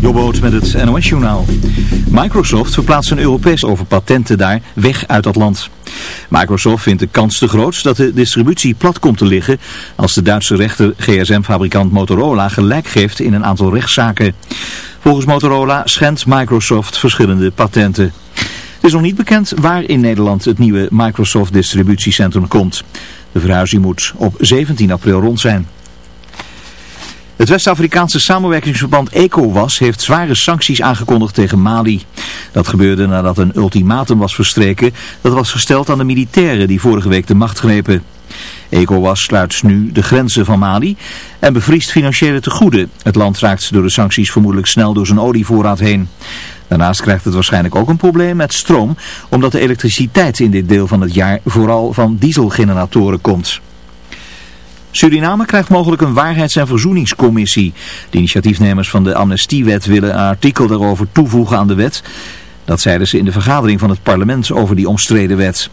Jobboot met het NOS-journaal. Microsoft verplaatst een Europees over patenten daar weg uit dat land. Microsoft vindt de kans te groot dat de distributie plat komt te liggen als de Duitse rechter gsm-fabrikant Motorola gelijk geeft in een aantal rechtszaken. Volgens Motorola schendt Microsoft verschillende patenten. Het is nog niet bekend waar in Nederland het nieuwe Microsoft distributiecentrum komt. De verhuizing moet op 17 april rond zijn. Het West-Afrikaanse samenwerkingsverband ECOWAS heeft zware sancties aangekondigd tegen Mali. Dat gebeurde nadat een ultimatum was verstreken dat was gesteld aan de militairen die vorige week de macht grepen. ECOWAS sluit nu de grenzen van Mali en bevriest financiële tegoeden. Het land raakt door de sancties vermoedelijk snel door zijn olievoorraad heen. Daarnaast krijgt het waarschijnlijk ook een probleem met stroom, omdat de elektriciteit in dit deel van het jaar vooral van dieselgeneratoren komt. Suriname krijgt mogelijk een waarheids- en verzoeningscommissie. De initiatiefnemers van de amnestiewet willen een artikel daarover toevoegen aan de wet. Dat zeiden ze in de vergadering van het parlement over die omstreden wet.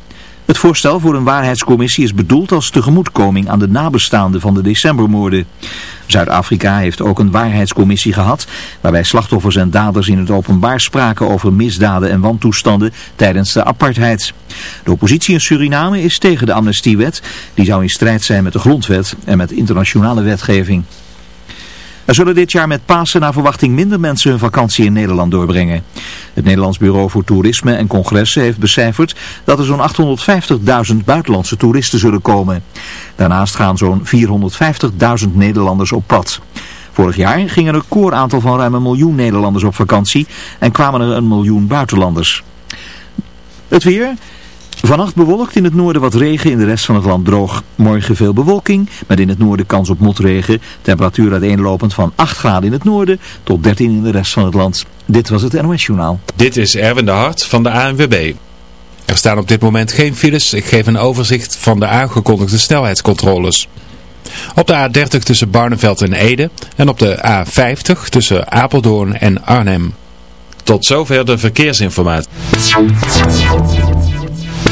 Het voorstel voor een waarheidscommissie is bedoeld als tegemoetkoming aan de nabestaanden van de decembermoorden. Zuid-Afrika heeft ook een waarheidscommissie gehad, waarbij slachtoffers en daders in het openbaar spraken over misdaden en wantoestanden tijdens de apartheid. De oppositie in Suriname is tegen de amnestiewet, die zou in strijd zijn met de grondwet en met internationale wetgeving. Er zullen dit jaar met Pasen naar verwachting minder mensen hun vakantie in Nederland doorbrengen. Het Nederlands Bureau voor Toerisme en Congressen heeft becijferd dat er zo'n 850.000 buitenlandse toeristen zullen komen. Daarnaast gaan zo'n 450.000 Nederlanders op pad. Vorig jaar ging een recordaantal van ruim een miljoen Nederlanders op vakantie en kwamen er een miljoen buitenlanders. Het weer... Vannacht bewolkt in het noorden wat regen, in de rest van het land droog. Morgen veel bewolking, met in het noorden kans op motregen. Temperatuur uiteenlopend van 8 graden in het noorden tot 13 in de rest van het land. Dit was het NOS Journaal. Dit is Erwin de Hart van de ANWB. Er staan op dit moment geen files. Ik geef een overzicht van de aangekondigde snelheidscontroles. Op de A30 tussen Barneveld en Ede en op de A50 tussen Apeldoorn en Arnhem. Tot zover de verkeersinformatie.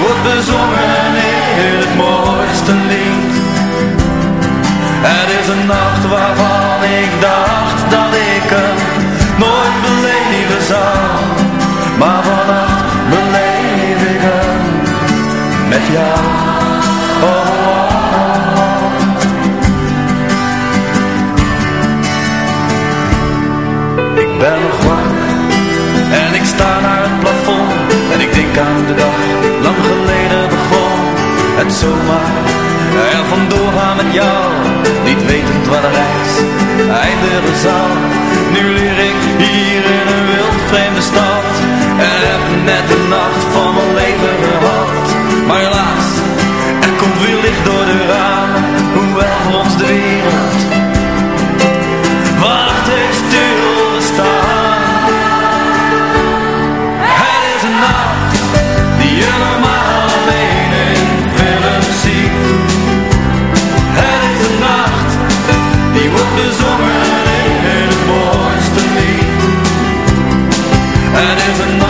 wordt bezongen in het mooiste lied. Het is een nacht waarvan ik dacht dat ik hem nooit beleven zou. Maar vannacht beleef ik hem met jou. Ik ben nog wakker en ik sta naar het plafond En ik denk aan de dag, Het zomaar. Er vandoor gaan met jou Niet wetend wat de reis eindigen zal. Nu leer ik hier in een wild vreemde stad. En heb net de nacht van mijn leven gehad. Maar helaas, er komt weer licht door de ramen. Hoewel voor ons de wereld bezongen in het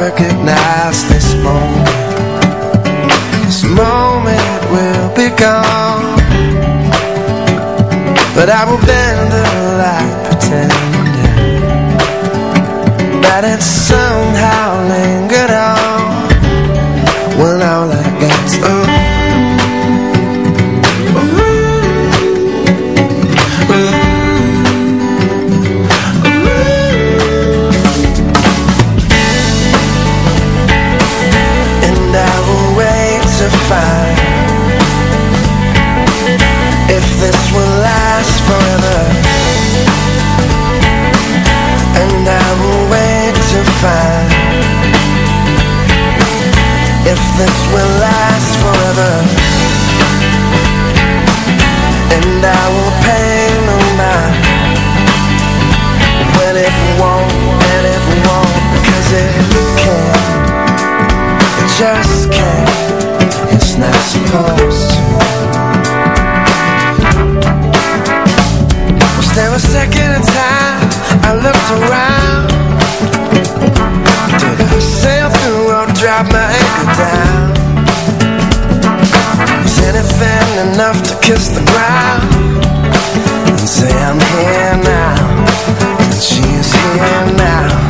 recognize this moment. This moment will be gone. But I will bend the light pretending That it somehow lingers this will last forever. And I will pay no mind When it won't, when it won't Because it can't. It just can't. It's not supposed to. Was there a second of time I looked around? got my anchor down. Is anything enough to kiss the ground? And say I'm here now And she's here now.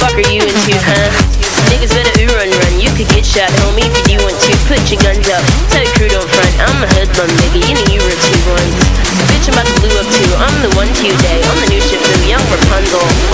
Fuck are you into, huh? Niggas better run run. You could get shot, homie, if you want to. Put your guns up. Tell your crew don't front. I'm a hoodlum, nigga. You know you were two ones. Bitch, I'm about to blue up too. I'm the one to day. I'm the new boo, young Rapunzel.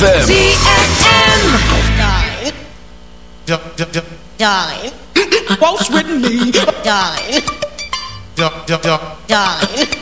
ZFM. ZFM. Darling. What's written me? Darling. Darling.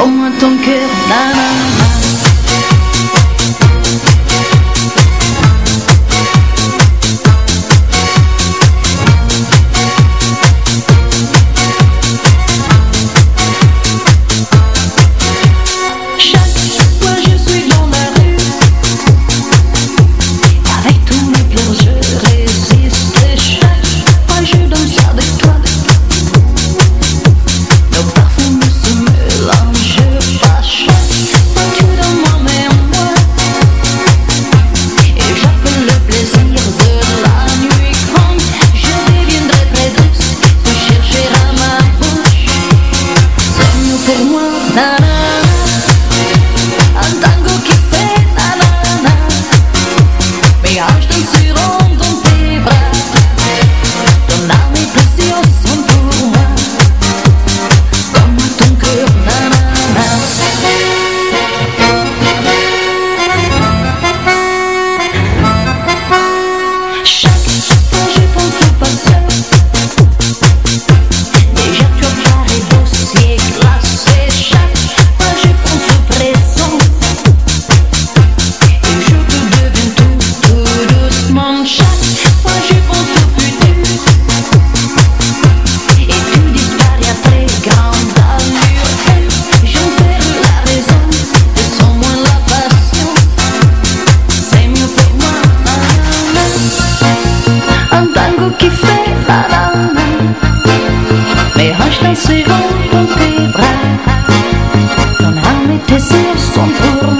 dans-moi ton cœur. sempurna